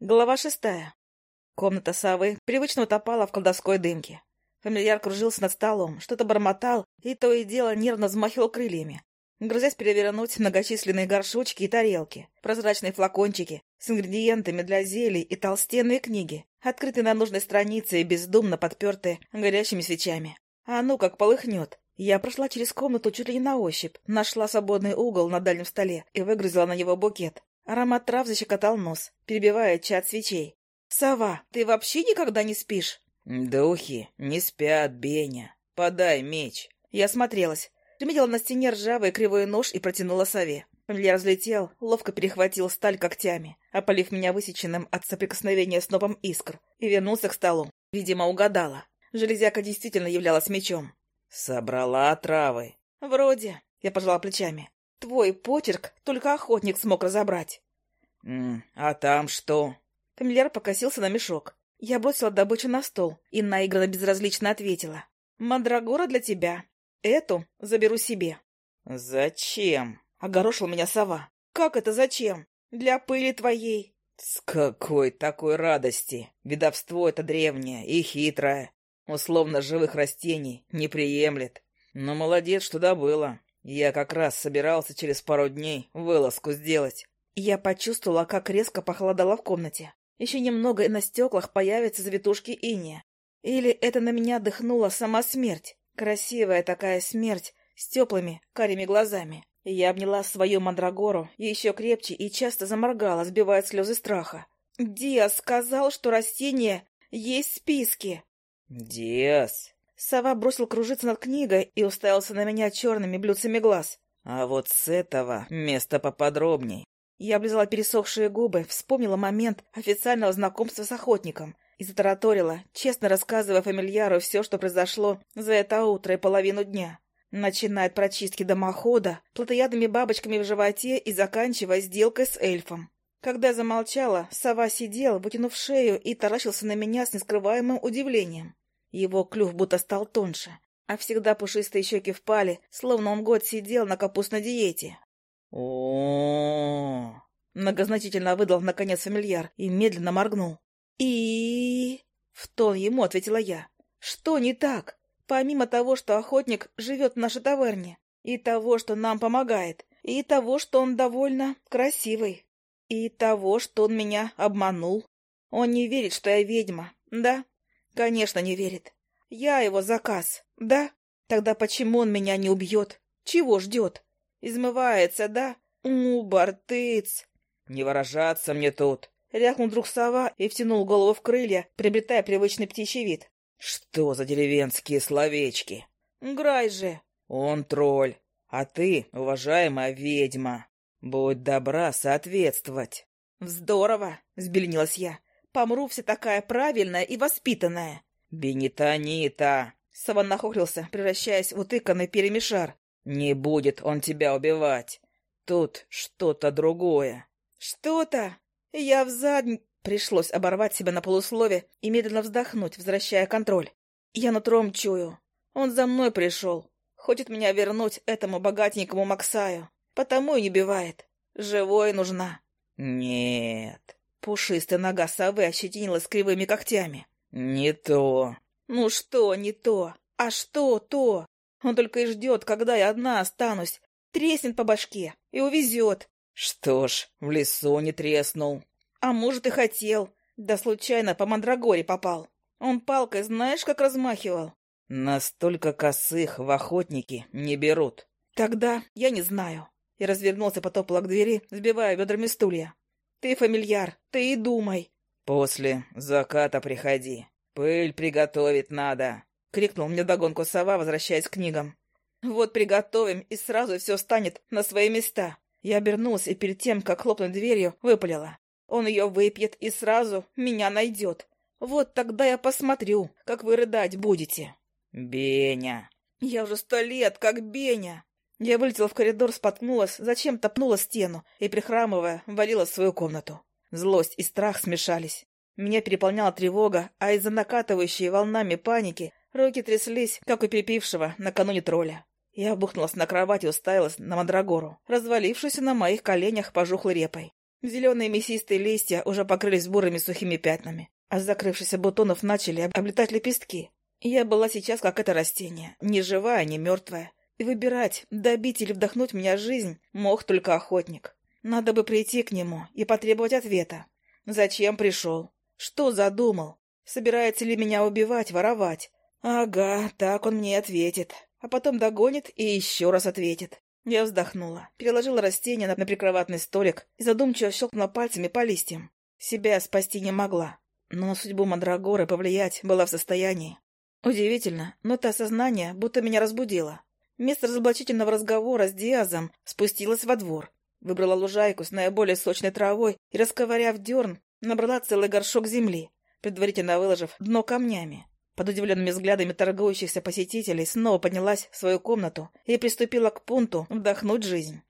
Глава шестая. Комната совы привычно утопала в колдовской дымке. Фамильяр кружился над столом, что-то бормотал и то и дело нервно взмахивал крыльями, грозясь перевернуть многочисленные горшочки и тарелки, прозрачные флакончики с ингредиентами для зелий и толстенные книги, открытые на нужной странице и бездумно подпертые горящими свечами. А ну как полыхнет. Я прошла через комнату чуть ли не на ощупь, нашла свободный угол на дальнем столе и выгрузила на него букет. Аромат трав защекотал нос, перебивая чад свечей. «Сова, ты вообще никогда не спишь?» «Духи не спят, Беня. Подай меч». Я смотрелась. Приметила на стене ржавый кривой нож и протянула сове. Фамильяр разлетел, ловко перехватил сталь когтями, опалив меня высеченным от соприкосновения снопом искр, и вернулся к столу. Видимо, угадала. Железяка действительно являлась мечом. «Собрала травы». «Вроде». Я пожала плечами. Твой почерк только охотник смог разобрать. А там что? Фамильяр покосился на мешок. Я бросила добычу на стол и наигранно безразлично ответила. «Мандрагора для тебя. Эту заберу себе». «Зачем?» — огорошил меня сова. «Как это зачем? Для пыли твоей». «С какой такой радости? Видовство это древнее и хитрое. Условно живых растений не приемлет. Но молодец, что добыла. Я как раз собирался через пару дней вылазку сделать. Я почувствовала, как резко похолодало в комнате. Еще немного, и на стеклах появятся завитушки иния. Или это на меня дыхнула сама смерть. Красивая такая смерть, с теплыми, карими глазами. Я обняла свою мандрагору еще крепче и часто заморгала, сбивая слезы страха. «Диас сказал, что растения есть в списке». «Диас?» Сова бросил кружиться над книгой и уставился на меня черными блюдцами глаз. «А вот с этого места поподробней». Я облизала пересохшие губы, вспомнила момент официального знакомства с охотником и затараторила, честно рассказывая фамильяру все, что произошло за это утро и половину дня. Начиная от прочистки дымохода, плотоядными бабочками в животе и заканчивая сделкой с эльфом. Когда замолчала, сова сидел, вытянув шею и таращился на меня с нескрываемым удивлением. Его клюв будто стал тоньше, а всегда пушистые щеки впали, словно он год сидел на капустной диете. о Многозначительно выдал, наконец, фамильяр и медленно моргнул. и В тон ему ответила я. «Что не так? Помимо того, что охотник живет в нашей таверне, и того, что нам помогает, и того, что он довольно красивый, и того, что он меня обманул. Он не верит, что я ведьма, да? Конечно, не верит. Я его заказ, да? Тогда почему он меня не убьет? Чего ждет? Измывается, да? У, бартыц! Не выражаться мне тут. Ряхнул друг сова и втянул голову в крылья, приобретая привычный птичий вид. Что за деревенские словечки? Грай же! Он тролль, а ты, уважаемая ведьма, будь добра соответствовать. Здорово, сбеленилась я. Помру вся такая правильная и воспитанная. Бенитанита. Саван нахохлился, превращаясь в утыканный перемешар. Не будет он тебя убивать. Тут что-то другое. Что-то? Я в задний... Пришлось оборвать себя на полуслове и медленно вздохнуть, возвращая контроль. Я нутром чую. Он за мной пришел. Хочет меня вернуть этому богатенькому Максаю. Потому и не бивает. Живой нужна. Нет. Пушистая нога совы ощетинилась кривыми когтями. «Не то». «Ну что не то? А что то? Он только и ждет, когда я одна останусь. Треснет по башке и увезет». «Что ж, в лесу не треснул». «А может, и хотел. Да случайно по мандрагоре попал. Он палкой знаешь, как размахивал?» «Настолько косых в охотники не берут». «Тогда я не знаю». И развернулся, потопала к двери, сбивая бедрами стулья. Ты фамильяр, ты и думай. После заката приходи. Пыль приготовить надо. Крикнул мне догонку сова, возвращаясь к книгам. Вот приготовим, и сразу все станет на свои места. Я обернулась и перед тем, как хлопнуть дверью, выпалила. Он ее выпьет и сразу меня найдет. Вот тогда я посмотрю, как вы рыдать будете. Беня. Я уже сто лет, как Беня. Я вылетела в коридор, споткнулась, зачем топнула стену и, прихрамывая, валила в свою комнату. Злость и страх смешались. Меня переполняла тревога, а из-за накатывающей волнами паники руки тряслись, как у перепившего накануне тролля. Я обухнулась на кровать и уставилась на мандрагору, развалившуюся на моих коленях пожухлой репой. Зеленые мясистые листья уже покрылись бурыми сухими пятнами, а с закрывшихся бутонов начали облетать лепестки. Я была сейчас как это растение, не живая, не мертвая. И выбирать, добить или вдохнуть в меня жизнь, мог только охотник. Надо бы прийти к нему и потребовать ответа. Зачем пришел? Что задумал? Собирается ли меня убивать, воровать? Ага, так он мне ответит. А потом догонит и еще раз ответит. Я вздохнула, переложила растение на, прикроватный столик и задумчиво щелкнула пальцами по листьям. Себя спасти не могла, но на судьбу Мандрагоры повлиять была в состоянии. Удивительно, но то осознание будто меня разбудило. Вместо разоблачительного разговора с Диазом спустилась во двор. Выбрала лужайку с наиболее сочной травой и, расковыряв дерн, набрала целый горшок земли, предварительно выложив дно камнями. Под удивленными взглядами торгующихся посетителей снова поднялась в свою комнату и приступила к пункту вдохнуть жизнь.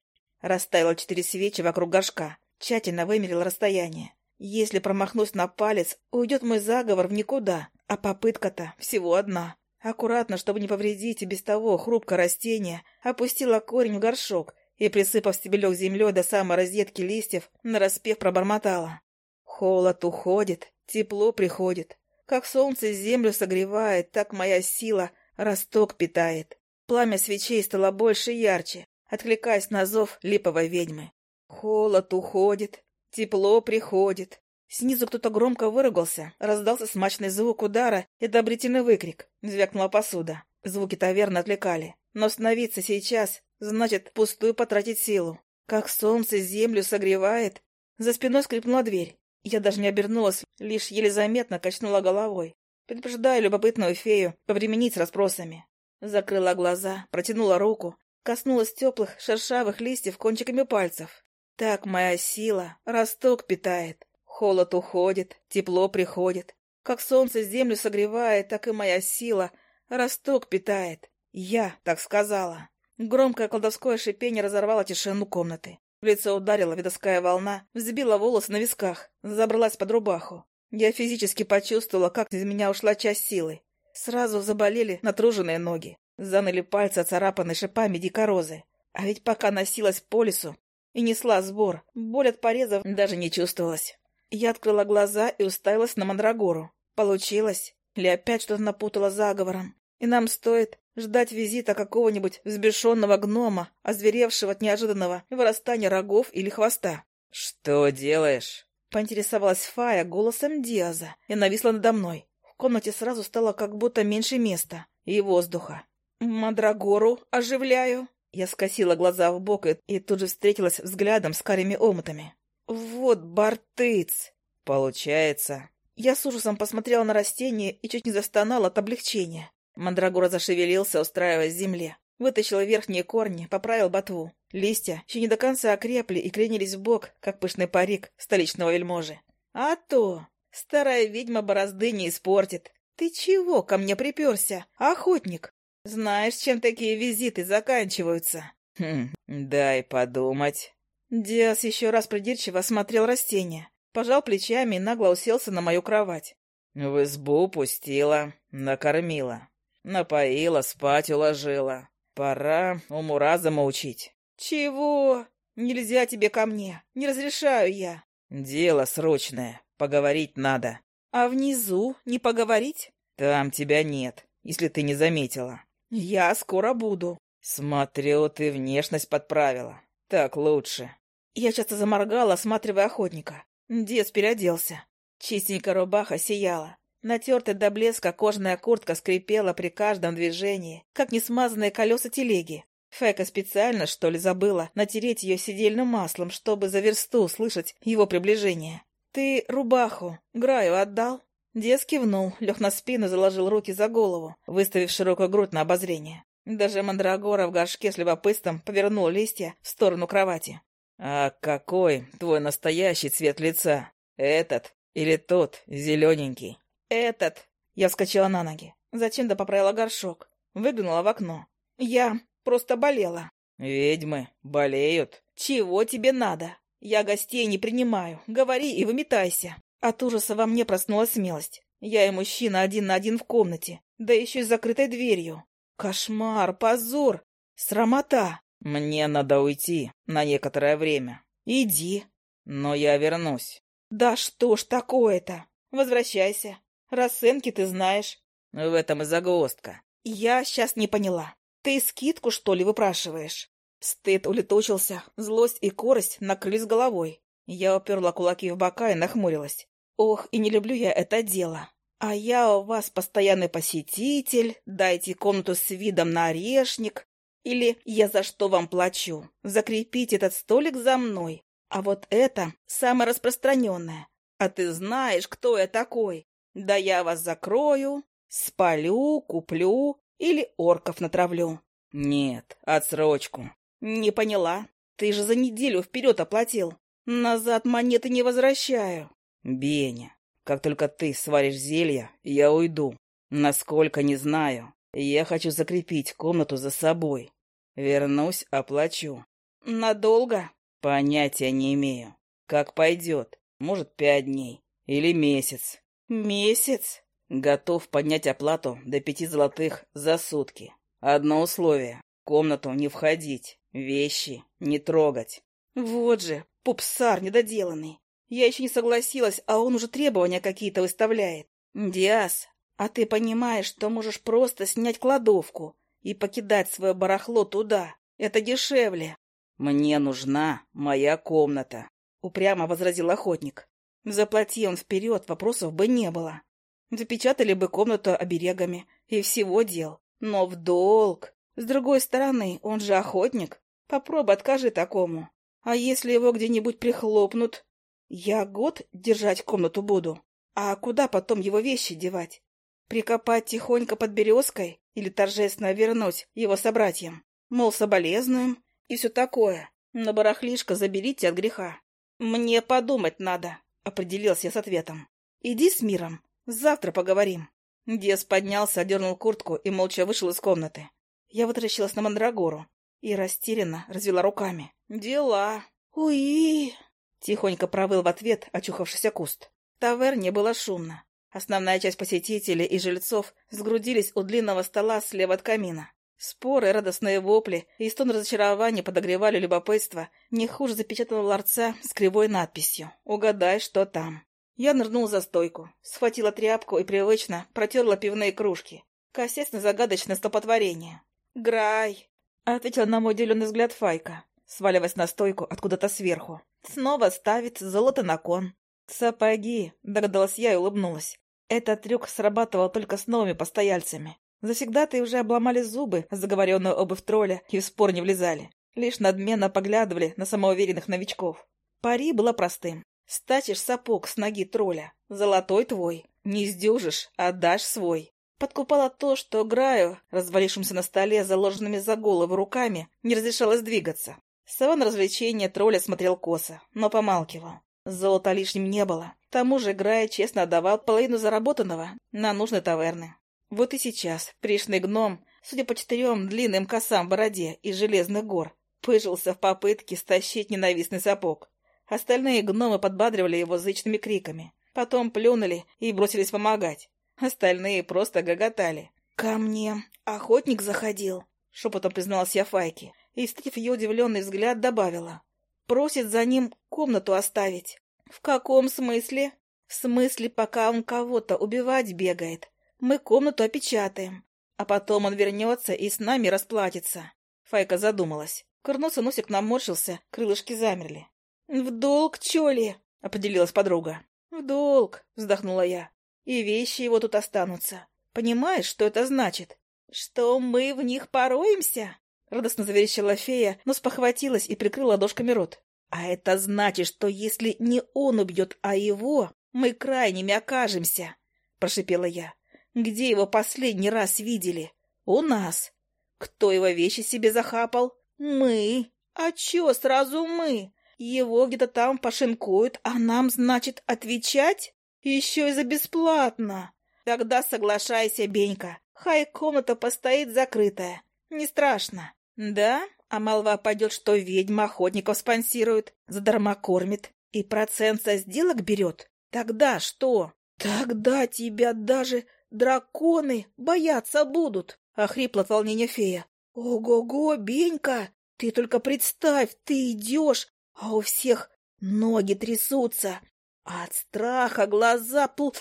Расставила четыре свечи вокруг горшка, тщательно вымерила расстояние. Если промахнусь на палец, уйдет мой заговор в никуда, а попытка-то всего одна. Аккуратно, чтобы не повредить и без того хрупкое растение, опустила корень в горшок и, присыпав стебелек землей до самой розетки листьев, нараспев пробормотала. Холод уходит, тепло приходит. Как солнце землю согревает, так моя сила росток питает. Пламя свечей стало больше и ярче, откликаясь на зов липовой ведьмы. Холод уходит, тепло приходит. Снизу кто-то громко выругался, раздался смачный звук удара и одобрительный выкрик. Звякнула посуда. Звуки таверны отвлекали. Но остановиться сейчас значит пустую потратить силу. Как солнце землю согревает. За спиной скрипнула дверь. Я даже не обернулась, лишь еле заметно качнула головой, предупреждая любопытную фею повременить с расспросами. Закрыла глаза, протянула руку, коснулась теплых шершавых листьев кончиками пальцев. Так моя сила росток питает. Холод уходит, тепло приходит. Как солнце землю согревает, так и моя сила росток питает. Я так сказала. Громкое колдовское шипение разорвало тишину комнаты. В лицо ударила видовская волна, взбила волосы на висках, забралась под рубаху. Я физически почувствовала, как из меня ушла часть силы. Сразу заболели натруженные ноги. Заныли пальцы, царапанные шипами дикорозы. А ведь пока носилась по лесу и несла сбор, боль от порезов даже не чувствовалась. Я открыла глаза и уставилась на Мандрагору. Получилось? Ли опять что-то напутала заговором? И нам стоит ждать визита какого-нибудь взбешенного гнома, озверевшего от неожиданного вырастания рогов или хвоста. — Что делаешь? — поинтересовалась Фая голосом Диаза и нависла надо мной. В комнате сразу стало как будто меньше места и воздуха. — Мандрагору оживляю. Я скосила глаза в бок и, и тут же встретилась взглядом с карими омутами. — Вот бартыц! — Получается. Я с ужасом посмотрела на растение и чуть не застонала от облегчения. Мандрагора зашевелился, устраиваясь в земле. Вытащил верхние корни, поправил ботву. Листья еще не до конца окрепли и кренились в бок, как пышный парик столичного вельможи. А то! Старая ведьма борозды не испортит. Ты чего ко мне приперся, охотник? Знаешь, чем такие визиты заканчиваются? Хм, дай подумать. Диас еще раз придирчиво осмотрел растение, пожал плечами и нагло уселся на мою кровать. В избу пустила, накормила. Напоила, спать уложила. Пора уму-разума учить. Чего? Нельзя тебе ко мне. Не разрешаю я. Дело срочное. Поговорить надо. А внизу не поговорить? Там тебя нет, если ты не заметила. Я скоро буду. Смотрю, ты внешность подправила. Так лучше. Я часто заморгала, осматривая охотника. Дед переоделся. Чистенькая рубаха сияла. Натертая до блеска кожаная куртка скрипела при каждом движении, как несмазанные колеса телеги. Фека специально, что ли, забыла натереть ее сидельным маслом, чтобы за версту услышать его приближение. «Ты рубаху Граю отдал?» Дес кивнул, лег на спину, заложил руки за голову, выставив широкую грудь на обозрение. Даже мандрагора в горшке с любопытством повернул листья в сторону кровати. «А какой твой настоящий цвет лица? Этот или тот, зелененький?» «Этот!» Я вскочила на ноги. Зачем-то поправила горшок. Выглянула в окно. «Я просто болела». «Ведьмы болеют?» «Чего тебе надо? Я гостей не принимаю. Говори и выметайся». От ужаса во мне проснулась смелость. Я и мужчина один на один в комнате, да еще и с закрытой дверью. Кошмар, позор, срамота. Мне надо уйти на некоторое время. Иди. Но я вернусь. Да что ж такое-то? Возвращайся. Расценки ты знаешь. В этом и загвоздка. Я сейчас не поняла. Ты скидку, что ли, выпрашиваешь? Стыд улетучился, злость и корость накрылись головой. Я уперла кулаки в бока и нахмурилась. Ох, и не люблю я это дело. А я у вас постоянный посетитель, дайте комнату с видом на орешник. Или я за что вам плачу? Закрепите этот столик за мной. А вот это самое распространенное. А ты знаешь, кто я такой? Да я вас закрою, спалю, куплю или орков натравлю. Нет, отсрочку. Не поняла. Ты же за неделю вперед оплатил. Назад монеты не возвращаю. Беня, как только ты сваришь зелье, я уйду. Насколько не знаю. Я хочу закрепить комнату за собой. Вернусь, оплачу. Надолго? Понятия не имею. Как пойдет. Может, пять дней. Или месяц. Месяц? Готов поднять оплату до пяти золотых за сутки. Одно условие. В комнату не входить. Вещи не трогать. Вот же, пупсар недоделанный. Я еще не согласилась, а он уже требования какие-то выставляет. Диас, а ты понимаешь, что можешь просто снять кладовку и покидать свое барахло туда. Это дешевле. Мне нужна моя комната, упрямо возразил охотник. Заплати он вперед, вопросов бы не было. Запечатали бы комнату оберегами и всего дел. Но в долг. С другой стороны, он же охотник. Попробуй откажи такому. А если его где-нибудь прихлопнут? Я год держать комнату буду. А куда потом его вещи девать? Прикопать тихонько под березкой или торжественно вернуть его собратьям? Мол, соболезнуем и все такое. На барахлишко заберите от греха. Мне подумать надо, определился я с ответом. Иди с миром, завтра поговорим. Дес поднялся, одернул куртку и молча вышел из комнаты. Я вытащилась на мандрагору и растерянно развела руками. «Дела! Уи!» Тихонько провыл в ответ очухавшийся куст. В таверне было шумно. Основная часть посетителей и жильцов сгрудились у длинного стола слева от камина. Споры, радостные вопли и стон разочарования подогревали любопытство не хуже запечатанного ларца с кривой надписью «Угадай, что там». Я нырнул за стойку, схватила тряпку и привычно протерла пивные кружки, косясь на загадочное стопотворение. «Грай!» — ответила на мой удивленный взгляд Файка, сваливаясь на стойку откуда-то сверху. Снова ставит золото на кон. «Сапоги!» — догадалась я и улыбнулась. Этот трюк срабатывал только с новыми постояльцами. Завсегда-то уже обломали зубы, заговоренную обувь тролля, и в спор не влезали. Лишь надменно поглядывали на самоуверенных новичков. Пари было простым. Стачишь сапог с ноги тролля. Золотой твой. Не сдюжишь, отдашь свой. Подкупало то, что Граю, развалившимся на столе заложенными за голову руками, не разрешалось двигаться. Саван развлечения тролля смотрел косо, но помалкивал. Золота лишним не было. К тому же Грай честно отдавал половину заработанного на нужные таверны. Вот и сейчас пришный гном, судя по четырем длинным косам бороде из железных гор, пыжился в попытке стащить ненавистный сапог. Остальные гномы подбадривали его зычными криками. Потом плюнули и бросились помогать. Остальные просто гоготали. «Ко мне охотник заходил», — шепотом призналась я Файке и, встретив ее удивленный взгляд, добавила. «Просит за ним комнату оставить». «В каком смысле?» «В смысле, пока он кого-то убивать бегает. Мы комнату опечатаем, а потом он вернется и с нами расплатится». Файка задумалась. Курносый носик наморщился, крылышки замерли. «В долг, чё ли?» — определилась подруга. «В долг», — вздохнула я. «И вещи его тут останутся. Понимаешь, что это значит?» «Что мы в них пороемся?» Радостно заверещала фея, но спохватилась и прикрыла ладошками рот. «А это значит, что если не он убьет, а его, мы крайними окажемся!» — прошипела я. «Где его последний раз видели? У нас. Кто его вещи себе захапал? Мы. А чё сразу мы? Его где-то там пошинкуют, а нам, значит, отвечать? Еще и за бесплатно. Тогда соглашайся, Бенька. Хай комната постоит закрытая. Не страшно. Да? А молва пойдет, что ведьма охотников спонсирует, задарма кормит и процент со сделок берет. Тогда что? Тогда тебя даже драконы бояться будут, — охрипла от волнения фея. Ого-го, Бенька, ты только представь, ты идешь, а у всех Ноги трясутся, а от страха глаза пл...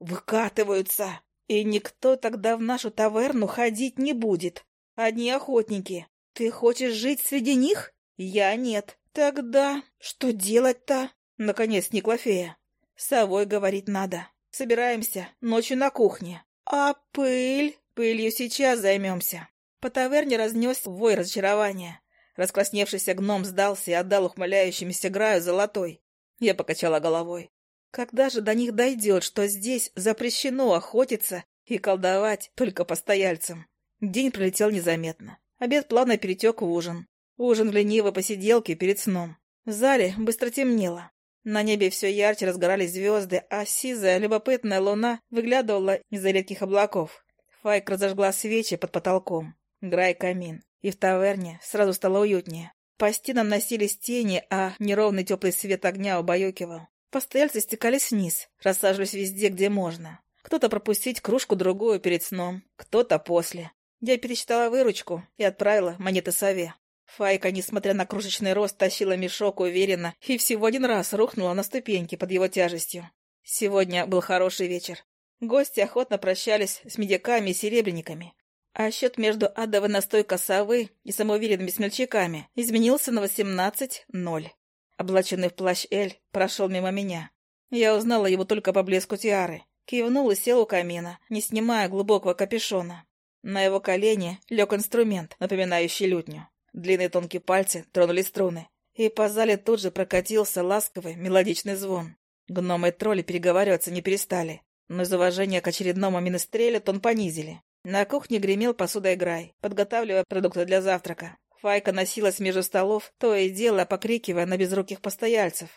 выкатываются. И никто тогда в нашу таверну ходить не будет. Одни охотники. Ты хочешь жить среди них? Я нет. Тогда что делать-то? Наконец сникла фея. Совой говорить надо. Собираемся ночью на кухне. А пыль? Пылью сейчас займемся. По таверне разнес вой разочарования. Раскрасневшийся гном сдался и отдал ухмыляющимся Граю золотой. Я покачала головой. Когда же до них дойдет, что здесь запрещено охотиться и колдовать только постояльцам? День пролетел незаметно. Обед плавно перетек в ужин. Ужин в ленивой посиделке перед сном. В зале быстро темнело. На небе все ярче разгорались звезды, а сизая, любопытная луна выглядывала из-за редких облаков. Файк разожгла свечи под потолком. Грай камин. И в таверне сразу стало уютнее. По стенам носились тени, а неровный теплый свет огня убаюкивал. Постояльцы стекались вниз, рассаживались везде, где можно. Кто-то пропустить кружку-другую перед сном, кто-то после. Я пересчитала выручку и отправила монеты сове. Файка, несмотря на крошечный рост, тащила мешок уверенно и всего один раз рухнула на ступеньки под его тяжестью. Сегодня был хороший вечер. Гости охотно прощались с медиками и серебряниками. А счет между адовой настойкой совы и самоуверенными смельчаками изменился на 18-0. Облаченный в плащ Эль прошел мимо меня. Я узнала его только по блеску тиары. Кивнул и сел у камина, не снимая глубокого капюшона. На его колени лег инструмент, напоминающий лютню. Длинные тонкие пальцы тронули струны, и по зале тут же прокатился ласковый мелодичный звон. Гномы и тролли переговариваться не перестали, но из уважения к очередному министрелю тон понизили. На кухне гремел посудой Грай, подготавливая продукты для завтрака. Файка носилась между столов, то и дело покрикивая на безруких постояльцев.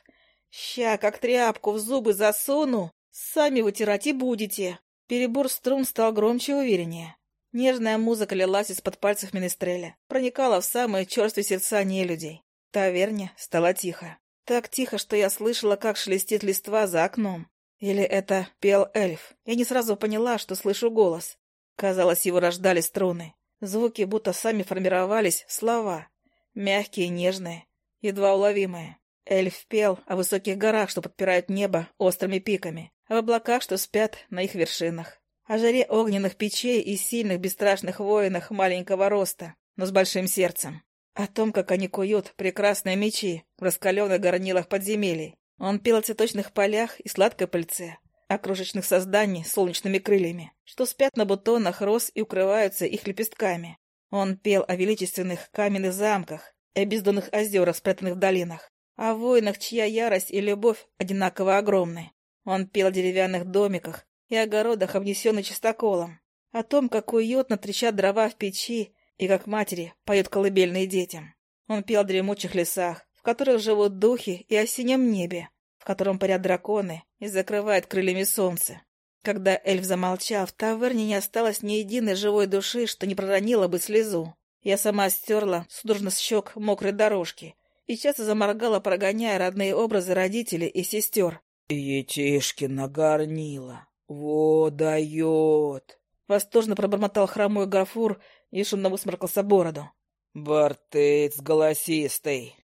«Ща, как тряпку в зубы засуну, сами вытирать и будете!» Перебор струн стал громче и увереннее. Нежная музыка лилась из-под пальцев Министреля, проникала в самые черствые сердца нелюдей. Таверня стала тихо. Так тихо, что я слышала, как шелестит листва за окном. Или это пел эльф. Я не сразу поняла, что слышу голос. Казалось, его рождали струны. Звуки будто сами формировались, слова. Мягкие, нежные, едва уловимые. Эльф пел о высоких горах, что подпирают небо острыми пиками, об облаках, что спят на их вершинах, о жаре огненных печей и сильных бесстрашных воинах маленького роста, но с большим сердцем. О том, как они куют прекрасные мечи в раскаленных горнилах подземелий. Он пел о цветочных полях и сладкой пыльце, о крошечных созданиях с солнечными крыльями, что спят на бутонах роз и укрываются их лепестками. Он пел о величественных каменных замках и о бездонных озерах, спрятанных в долинах, о воинах, чья ярость и любовь одинаково огромны. Он пел о деревянных домиках и огородах, обнесенных чистоколом, о том, как уютно трещат дрова в печи и как матери поют колыбельные детям. Он пел о дремучих лесах, в которых живут духи, и о синем небе, в котором парят драконы и закрывают крыльями солнце. Когда эльф замолчал, в таверне не осталось ни единой живой души, что не проронила бы слезу. Я сама стерла судорожно с щек мокрой дорожки и часто заморгала, прогоняя родные образы родителей и сестер. «Етишкина горнила! Во дает!» Восторженно пробормотал хромой Гафур и шумно высморкался бороду. «Бартыц голосистый!»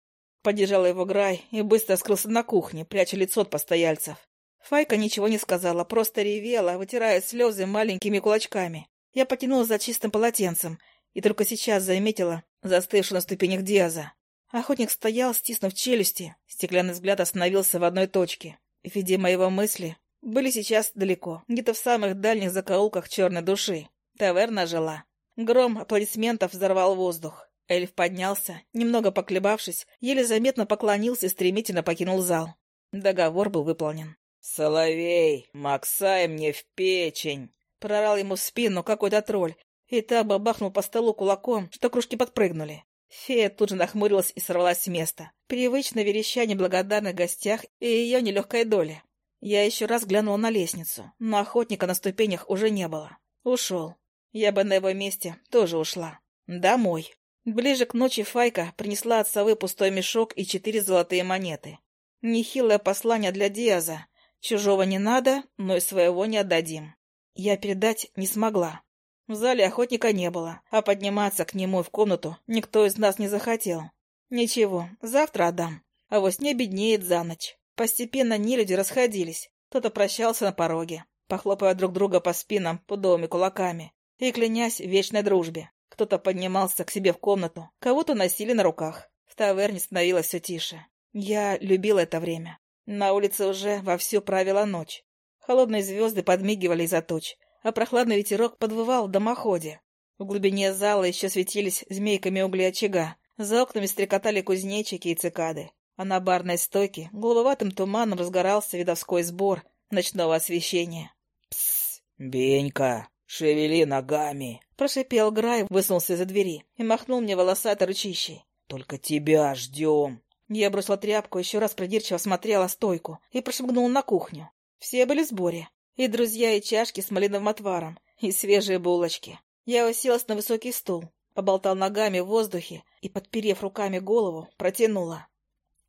Поддержала его Грай и быстро скрылся на кухне, пряча лицо от постояльцев. Файка ничего не сказала, просто ревела, вытирая слезы маленькими кулачками. Я потянула за чистым полотенцем и только сейчас заметила застывшую на ступенях Диаза. Охотник стоял, стиснув челюсти. Стеклянный взгляд остановился в одной точке. Видимо, его мысли были сейчас далеко, где-то в самых дальних закоулках черной души. Таверна жила. Гром аплодисментов взорвал воздух. Эльф поднялся, немного поколебавшись, еле заметно поклонился и стремительно покинул зал. Договор был выполнен. «Соловей, максай мне в печень!» Прорал ему в спину какой-то тролль, и та бабахнул по столу кулаком, что кружки подпрыгнули. Фея тут же нахмурилась и сорвалась с места. Привычно вереща неблагодарных гостях и ее нелегкой доли. Я еще раз глянула на лестницу, но охотника на ступенях уже не было. Ушел. Я бы на его месте тоже ушла. Домой. Ближе к ночи Файка принесла от совы пустой мешок и четыре золотые монеты. Нехилое послание для Диаза. Чужого не надо, но и своего не отдадим. Я передать не смогла. В зале охотника не было, а подниматься к нему в комнату никто из нас не захотел. Ничего, завтра отдам. а вот не беднеет за ночь. Постепенно нелюди расходились. Кто-то прощался на пороге, похлопывая друг друга по спинам пудовыми кулаками и клянясь в вечной дружбе. Кто-то поднимался к себе в комнату, кого-то носили на руках. В таверне становилось все тише. Я любила это время. На улице уже вовсю правила ночь. Холодные звезды подмигивали из-за туч, а прохладный ветерок подвывал в дымоходе. В глубине зала еще светились змейками угли очага. За окнами стрекотали кузнечики и цикады. А на барной стойке голубоватым туманом разгорался видовской сбор ночного освещения. «Псс, Бенька, шевели ногами!» Прошипел Грай, высунулся из-за двери и махнул мне волосатой ручищей. «Только тебя ждем!» Я бросила тряпку, еще раз придирчиво смотрела стойку и прошмыгнула на кухню. Все были в сборе. И друзья, и чашки с малиновым отваром, и свежие булочки. Я уселась на высокий стул, поболтал ногами в воздухе и, подперев руками голову, протянула.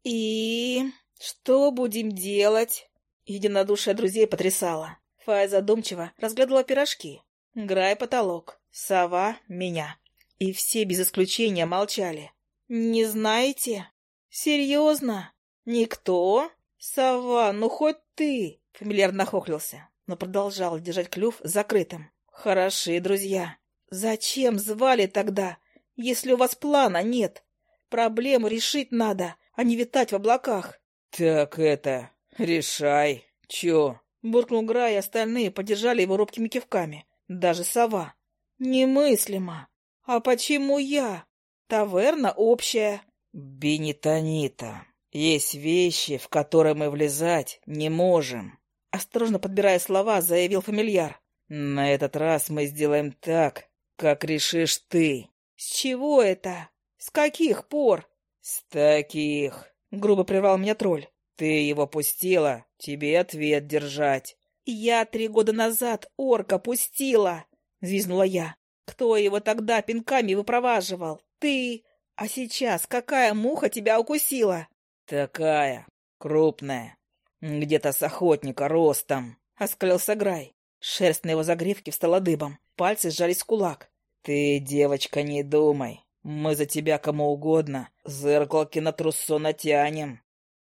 «И... что будем делать?» Единодушие друзей потрясало. Фая задумчиво разглядывала пирожки. Грай потолок, сова — меня. И все без исключения молчали. «Не знаете?» «Серьезно? Никто? Сова, ну хоть ты!» Фамильяр нахохлился, но продолжал держать клюв закрытым. «Хороши, друзья. Зачем звали тогда, если у вас плана нет? Проблему решить надо, а не витать в облаках». «Так это, решай. Чё?» Буркнул Грай, и остальные поддержали его робкими кивками. Даже сова. «Немыслимо. А почему я? Таверна общая». «Бенитонита, есть вещи, в которые мы влезать не можем». Осторожно подбирая слова, заявил фамильяр. «На этот раз мы сделаем так, как решишь ты». «С чего это? С каких пор?» «С таких», — грубо прервал меня тролль. «Ты его пустила, тебе ответ держать». «Я три года назад орка пустила», — звизнула я. «Кто его тогда пинками выпроваживал? Ты. А сейчас какая муха тебя укусила?» «Такая, крупная, где-то с охотника ростом», — оскалился Грай. Шерсть на его загривке встала дыбом, пальцы сжались в кулак. «Ты, девочка, не думай. Мы за тебя кому угодно зеркалки на трусо натянем.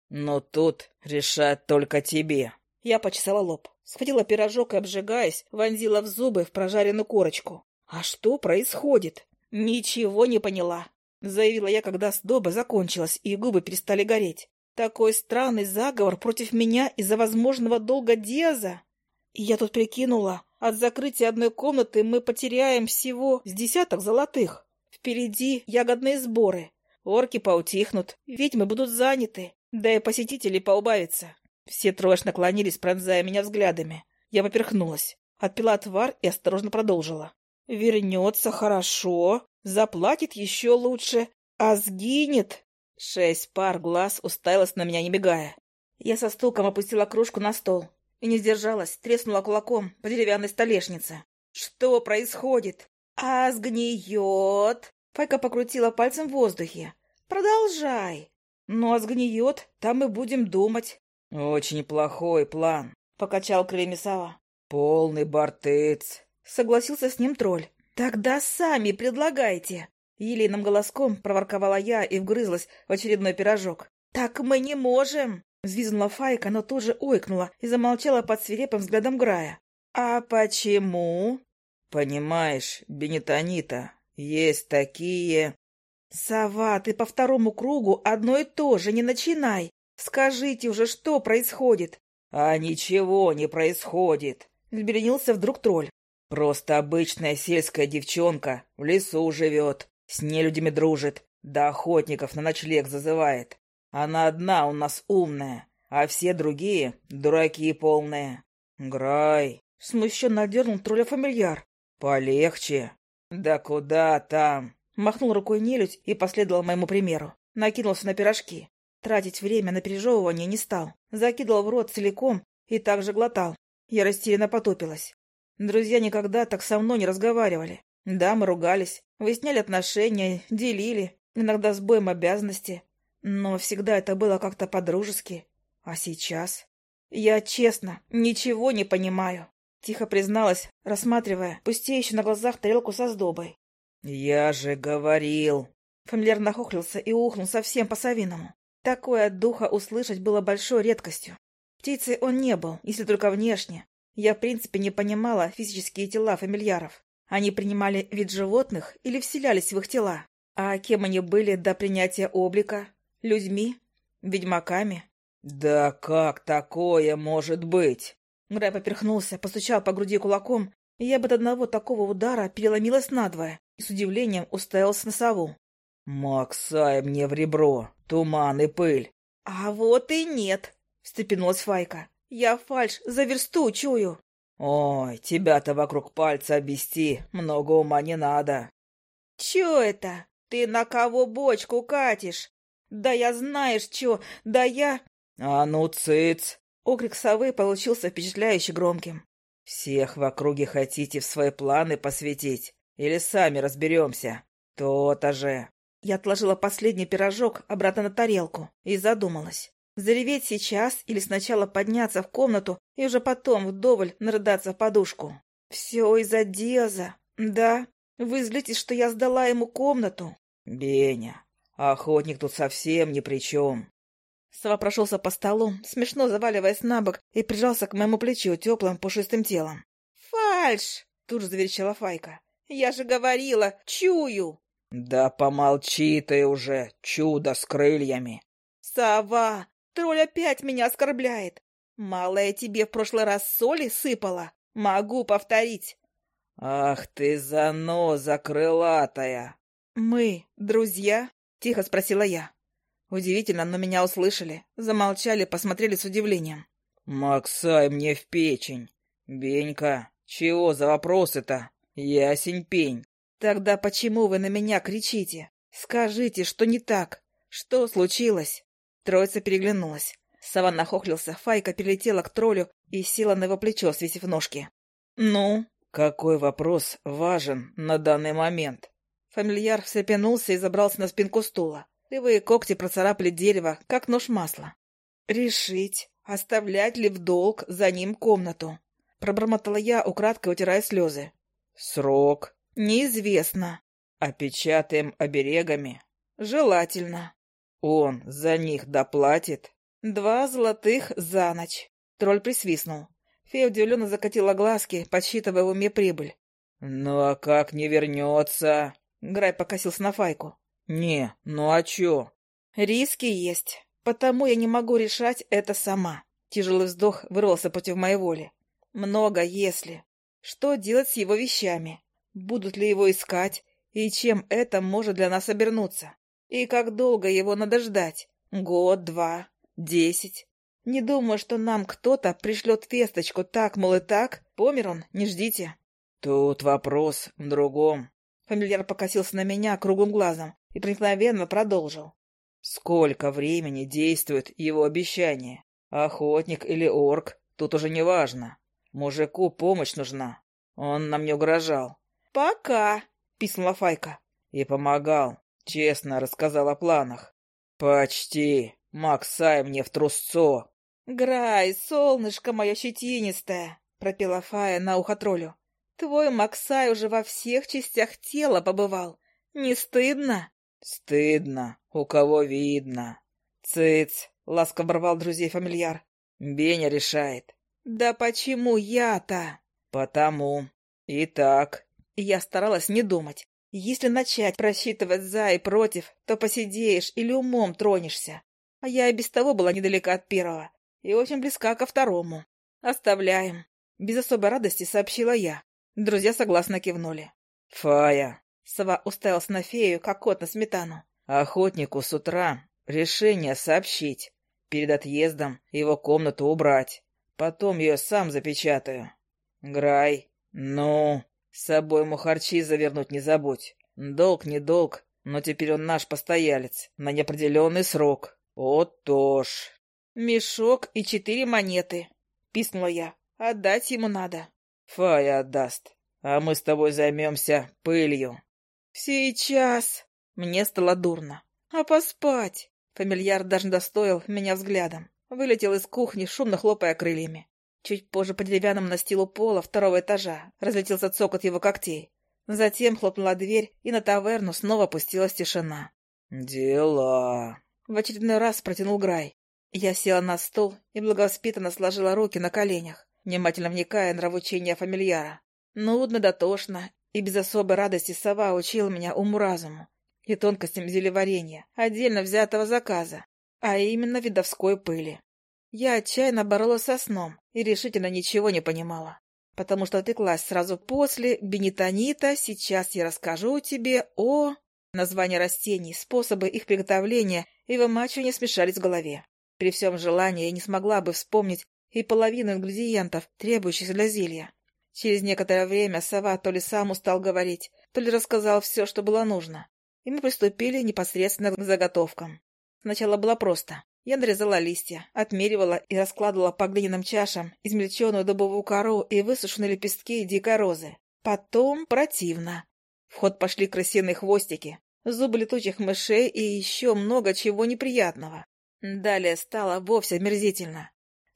Но тут решать только тебе». Я почесала лоб, схватила пирожок и, обжигаясь, вонзила в зубы в прожаренную корочку. «А что происходит?» «Ничего не поняла», — заявила я, когда сдоба закончилась и губы перестали гореть. «Такой странный заговор против меня из-за возможного долга Диаза?» Я тут прикинула, от закрытия одной комнаты мы потеряем всего с десяток золотых. Впереди ягодные сборы. Орки поутихнут, ведьмы будут заняты, да и посетителей поубавится. Все троешь наклонились, пронзая меня взглядами. Я поперхнулась, отпила отвар и осторожно продолжила. Вернется хорошо, заплатит еще лучше, а сгинет. Шесть пар глаз уставилась на меня, не бегая. Я со стуком опустила кружку на стол и не сдержалась, треснула кулаком по деревянной столешнице. «Что происходит?» «А сгниет!» Файка покрутила пальцем в воздухе. «Продолжай!» «Ну, а сгниет, там мы будем думать». «Очень плохой план», — покачал крыльями сова. «Полный бортыц», — согласился с ним тролль. «Тогда сами предлагайте!» Елейным голоском проворковала я и вгрызлась в очередной пирожок. «Так мы не можем!» Взвизгнула Файка, но тут же ойкнула и замолчала под свирепым взглядом Грая. «А почему?» «Понимаешь, Бенетонита, есть такие...» «Сова, ты по второму кругу одно и то же не начинай. Скажите уже, что происходит?» «А ничего не происходит», — взберенился вдруг тролль. «Просто обычная сельская девчонка в лесу живет, с нелюдями дружит, да охотников на ночлег зазывает. Она одна у нас умная, а все другие — дураки полные. Грай!» — смущенно дернул тролля фамильяр. «Полегче!» «Да куда там?» Махнул рукой нелюдь и последовал моему примеру. Накинулся на пирожки. Тратить время на пережевывание не стал. Закидывал в рот целиком и также глотал. Я растерянно потупилась. Друзья никогда так со мной не разговаривали. Да, мы ругались, выясняли отношения, делили, иногда с обязанности. Но всегда это было как-то по-дружески. А сейчас? Я честно ничего не понимаю. Тихо призналась, рассматривая пустеющую на глазах тарелку со сдобой. «Я же говорил!» Фамильяр нахохлился и ухнул совсем по-совиному. Такое от духа услышать было большой редкостью. Птицей он не был, если только внешне. Я, в принципе, не понимала физические тела фамильяров. Они принимали вид животных или вселялись в их тела. А кем они были до принятия облика? Людьми? Ведьмаками? «Да как такое может быть?» Грай поперхнулся, постучал по груди кулаком, и я бы от одного такого удара переломилась надвое и с удивлением уставился на сову. «Максай мне в ребро, туман и пыль». «А вот и нет», — встрепенулась Файка. «Я фальш за версту чую». «Ой, тебя-то вокруг пальца обвести много ума не надо». «Чё это? Ты на кого бочку катишь? Да я знаешь чё, да я...» «А ну, цыц!» Окрик совы получился впечатляюще громким. «Всех в округе хотите в свои планы посвятить? Или сами разберемся? То-то же!» Я отложила последний пирожок обратно на тарелку и задумалась. Зареветь сейчас или сначала подняться в комнату и уже потом вдоволь нарыдаться в подушку. Все из-за Диаза. Да, вы злитесь, что я сдала ему комнату. Беня, охотник тут совсем ни при чем. Сова прошелся по столу, смешно заваливаясь на бок, и прижался к моему плечу теплым пушистым телом. «Фальшь!» — тут же заверещала Файка. «Я же говорила, чую!» «Да помолчи ты уже, чудо с крыльями!» «Сова! Тролль опять меня оскорбляет! Мало я тебе в прошлый раз соли сыпала! Могу повторить!» «Ах ты, заноза крылатая!» «Мы друзья?» — тихо спросила я. Удивительно, но меня услышали, замолчали, посмотрели с удивлением. «Максай мне в печень! Бенька, чего за вопросы-то? Ясень пень!» «Тогда почему вы на меня кричите? Скажите, что не так? Что случилось?» Троица переглянулась. Сова нахохлился, Файка перелетела к троллю и села на его плечо, свесив ножки. «Ну?» «Какой вопрос важен на данный момент?» Фамильяр встрепенулся и забрался на спинку стула. Кривые когти процарапали дерево, как нож масла. «Решить, оставлять ли в долг за ним комнату?» Пробормотала я, украдкой утирая слезы. «Срок?» Неизвестно. Опечатаем оберегами? Желательно. Он за них доплатит? Два золотых за ночь. Тролль присвистнул. Фея удивленно закатила глазки, подсчитывая в уме прибыль. «Ну а как не вернется?» Грай покосился на Файку. «Не, ну а чё?» «Риски есть, потому я не могу решать это сама». Тяжелый вздох вырвался против моей воли. «Много если. Что делать с его вещами? Будут ли его искать? И чем это может для нас обернуться? И как долго его надо ждать? Год, два, десять? Не думаю, что нам кто-то пришлет весточку так, мол, и так. Помер он, не ждите. Тут вопрос в другом. Фамильяр покосился на меня круглым глазом и проникновенно продолжил. Сколько времени действует его обещание? Охотник или орк? Тут уже не важно. Мужику помощь нужна. Он нам не угрожал. «Пока», — писнула Файка. «И помогал. Честно рассказал о планах». «Почти. Максай мне в трусцо». «Грай, солнышко мое щетинистое», — пропела Фая на ухо троллю. «Твой Максай уже во всех частях тела побывал. Не стыдно?» «Стыдно. У кого видно». «Цыц», — ласко оборвал друзей фамильяр. «Беня решает». «Да почему я-то?» «Потому. Итак, я старалась не думать. Если начать просчитывать за и против, то посидеешь или умом тронешься. А я и без того была недалека от первого и очень близка ко второму. Оставляем. Без особой радости сообщила я. Друзья согласно кивнули. «Фая!» Сова уставилась на фею, как кот на сметану. «Охотнику с утра решение сообщить. Перед отъездом его комнату убрать. Потом ее сам запечатаю. Грай, ну...» С собой ему харчи завернуть не забудь. Долг не долг, но теперь он наш постоялец на неопределенный срок. Вот то ж. Мешок и четыре монеты, пискнула я. Отдать ему надо. Фая отдаст, а мы с тобой займемся пылью. Сейчас. Мне стало дурно. А поспать? Фамильяр даже достоил меня взглядом. Вылетел из кухни, шумно хлопая крыльями. Чуть позже по деревянному настилу пола второго этажа разлетелся цокот его когтей. Затем хлопнула дверь, и на таверну снова опустилась тишина. «Дела...» В очередной раз протянул Грай. Я села на стол и благовоспитанно сложила руки на коленях, внимательно вникая в нравоучение фамильяра. Нудно да тошно, и без особой радости сова учил меня уму-разуму и тонкостям зелеварения, отдельно взятого заказа, а именно видовской пыли. Я отчаянно боролась со сном и решительно ничего не понимала, потому что отвлеклась сразу после бенетонита. Сейчас я расскажу тебе о... Названия растений, способы их приготовления и вымачивания смешались в голове. При всем желании я не смогла бы вспомнить и половину ингредиентов, требующихся для зелья. Через некоторое время сова то ли сам устал говорить, то ли рассказал все, что было нужно. И мы приступили непосредственно к заготовкам. Сначала было просто. Я нарезала листья, отмеривала и раскладывала по глиняным чашам измельченную дубовую кору и высушенные лепестки дикой розы. Потом противно. В ход пошли крысиные хвостики, зубы летучих мышей и еще много чего неприятного. Далее стало вовсе мерзительно.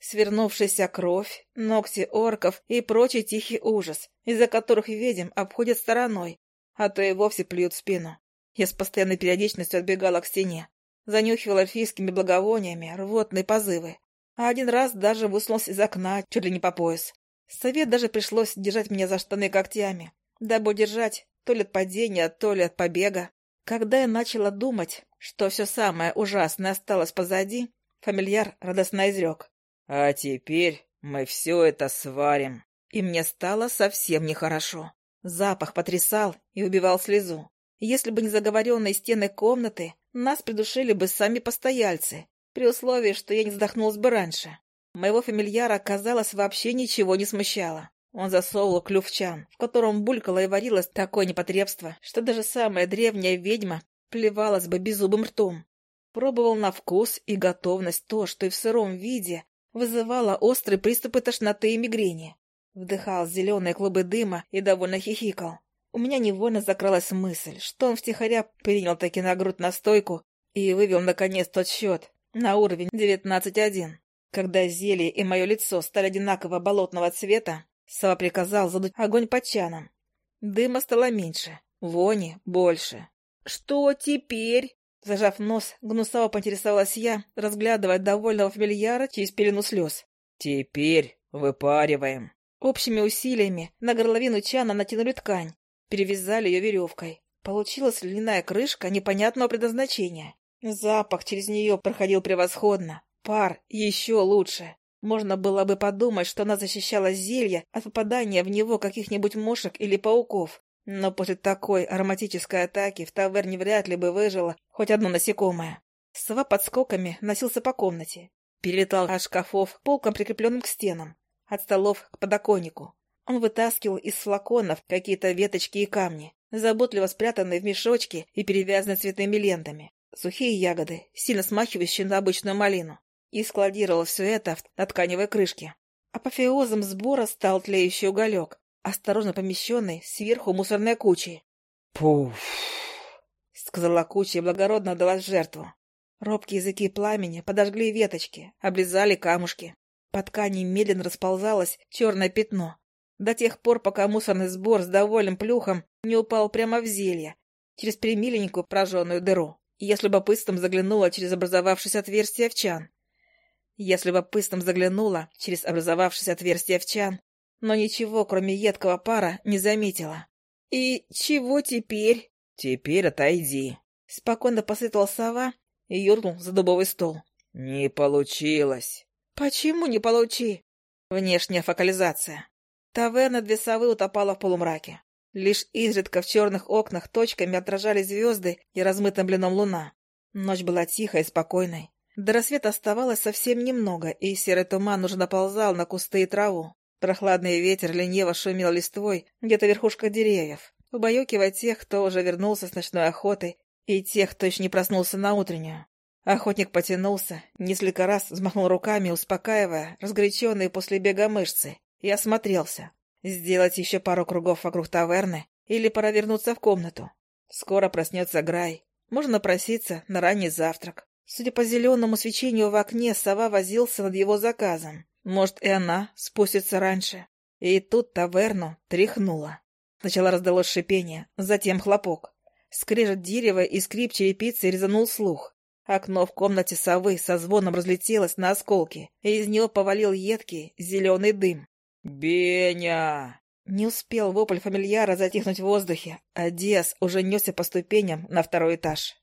Свернувшаяся кровь, ногти орков и прочий тихий ужас, из-за которых ведьм обходят стороной, а то и вовсе плюют в спину. Я с постоянной периодичностью отбегала к стене, занюхивал эльфийскими благовониями рвотные позывы, а один раз даже высунулся из окна чуть ли не по пояс. Совет даже пришлось держать меня за штаны когтями, дабы удержать то ли от падения, то ли от побега. Когда я начала думать, что все самое ужасное осталось позади, фамильяр радостно изрек. «А теперь мы все это сварим». И мне стало совсем нехорошо. Запах потрясал и убивал слезу. Если бы не заговоренные стены комнаты, нас придушили бы сами постояльцы, при условии, что я не вздохнулась бы раньше. Моего фамильяра, казалось, вообще ничего не смущало. Он засовывал клюв в чан, в котором булькало и варилось такое непотребство, что даже самая древняя ведьма плевалась бы беззубым ртом. Пробовал на вкус и готовность то, что и в сыром виде вызывало острые приступы тошноты и мигрени. Вдыхал зеленые клубы дыма и довольно хихикал. У меня невольно закралась мысль, что он втихаря принял таки на грудь настойку и вывел, наконец, тот счет на уровень 19.1. Когда зелье и мое лицо стали одинаково болотного цвета, Сава приказал задуть огонь под чаном. Дыма стало меньше, вони больше. «Что теперь?» Зажав нос, гнусаво поинтересовалась я, разглядывая довольного фамильяра через пелену слез. «Теперь выпариваем». Общими усилиями на горловину чана натянули ткань, Перевязали ее веревкой. Получилась льняная крышка непонятного предназначения. Запах через нее проходил превосходно. Пар еще лучше. Можно было бы подумать, что она защищала зелье от попадания в него каких-нибудь мошек или пауков. Но после такой ароматической атаки в таверне вряд ли бы выжило хоть одно насекомое. Сова под скоками носился по комнате. Перелетал от шкафов полком, прикрепленным к стенам, от столов к подоконнику. Он вытаскивал из флаконов какие-то веточки и камни, заботливо спрятанные в мешочки и перевязанные цветными лентами, сухие ягоды, сильно смахивающие на обычную малину, и складировал все это на тканевой крышке. Апофеозом сбора стал тлеющий уголек, осторожно помещенный сверху мусорной кучей. «Пуф!» — сказала куча и благородно отдалась жертву. Робкие языки пламени подожгли веточки, облизали камушки. По ткани медленно расползалось черное пятно, до тех пор, пока мусорный сбор с довольным плюхом не упал прямо в зелье, через примиленькую прожженную дыру. Я с любопытством заглянула через образовавшееся отверстие в чан. Я с любопытством заглянула через образовавшееся отверстие в чан, но ничего, кроме едкого пара, не заметила. «И чего теперь?» «Теперь отойди», — спокойно посыпал сова и юркнул за дубовый стол. «Не получилось». «Почему не получи?» Внешняя фокализация. Таверна две совы утопала в полумраке. Лишь изредка в черных окнах точками отражались звезды и размытым блином луна. Ночь была тихой и спокойной. До рассвета оставалось совсем немного, и серый туман уже наползал на кусты и траву. Прохладный ветер лениво шумел листвой где-то в верхушках деревьев, убаюкивая тех, кто уже вернулся с ночной охоты, и тех, кто еще не проснулся на утреннюю. Охотник потянулся, несколько раз взмахнул руками, успокаивая разгоряченные после бега мышцы, и осмотрелся. Сделать еще пару кругов вокруг таверны или пора вернуться в комнату. Скоро проснется Грай. Можно проситься на ранний завтрак. Судя по зеленому свечению в окне, сова возился над его заказом. Может, и она спустится раньше. И тут таверну тряхнула. Сначала раздалось шипение, затем хлопок. Скрежет дерева и скрип черепицы резанул слух. Окно в комнате совы со звоном разлетелось на осколки, и из него повалил едкий зеленый дым. «Беня!» Не успел вопль фамильяра затихнуть в воздухе, а Диас уже несся по ступеням на второй этаж.